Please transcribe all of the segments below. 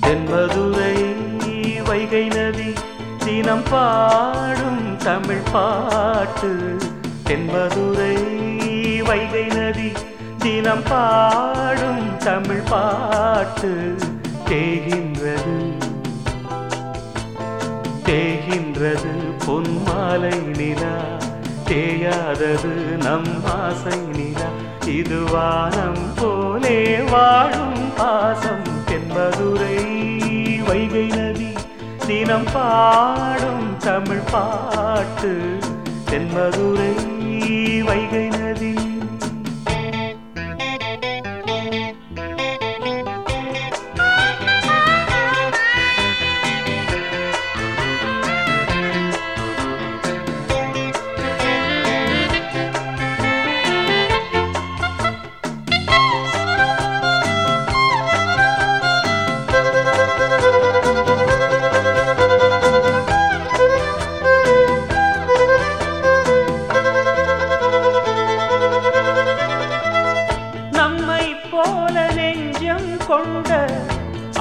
தென்மதுரை வைகை நதி தினம் பாடும் தமிழ் பாட்டு. தென்மதுரை வைகை நதி தினம் பாடும் தமிழ் பாட்டு தேகின்றது. தேகின்றது பொன்மாலை நிலா தேயாதது நம் ஆசை நிலா. இது வானம் போலே வாழும் பாசம் தென்பதுரை வைகை நதி. தினம் பாடும் தமிழ் பாட்டு தென்மதுரை வைகை நதி.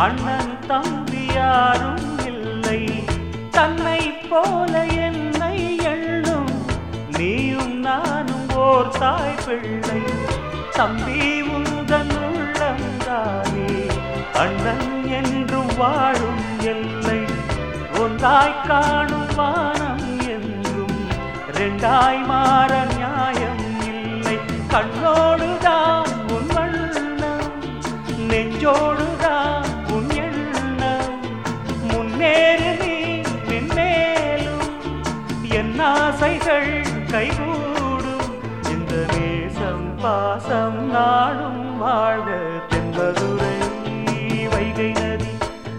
அண்ணன் தம்பி யாரும் இல்லை. தன்னை போல என்னை எண்ணும் நீயும் நானும் ஓர் தாய் பிள்ளை. தம்பி உந்தன் உள்ளந்தானே அண்ணன் என்று வாழும் எல்லை. ஒன்றாய் காணும் வானம் என்றும் ரெண்டாய் மாற நியாயம் இல்லை. கண்ணோடுதான் உன் வண்ணம் நெஞ்சோடுதான் ஆசைகள் கைகூடும். இந்த நேசம் பாசம் நாடும் வாழ்க தென்பதுரை வைகை நதி.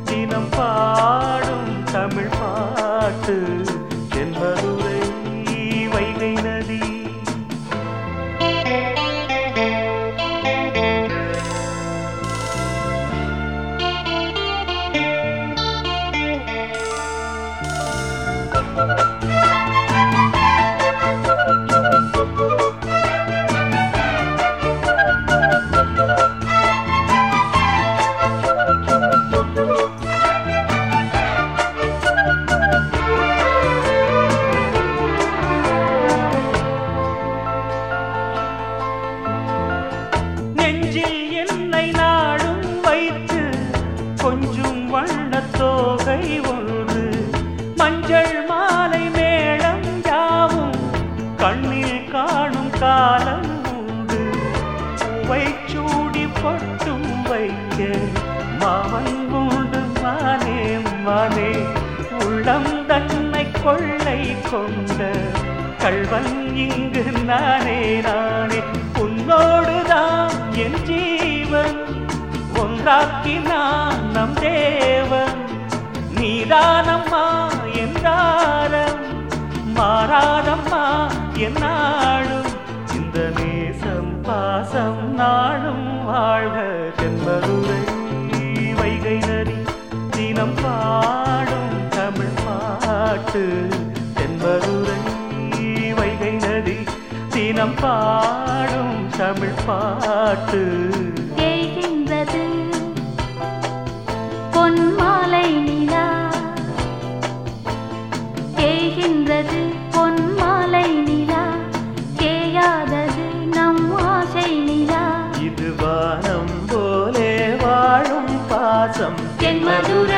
தினம் பாடும் தமிழ் பாட்டு. வண்ணத்தோகை ஒன்று. மஞ்சள் மாலை மேளம் யாவும் கண்ணில் காணும் காலம் உண்டு. பூவை சூடி பட்டும் வைக்க மாமன் உண்டு மானே மானே. உள்ளம் தன்னை கொள்ளை கொண்ட கல்வன் இங்கு நானே நானே. உன்னோடுதான் என் ஜீவன். ஒன்றாக்கினான் நம் தேவன். நீதானம்மா என்றாரம் மாறாதம்மா என்னாலும் இந்த நேசம் பாசம் நாடும். வாழ்க தென்பதுரை வைகை நரி தினம் பாடும் தமிழ் பாட்டு. தென்பதுரை வைகை நதி தினம் பாடும் தமிழ் பாட்டு. என் மதுரை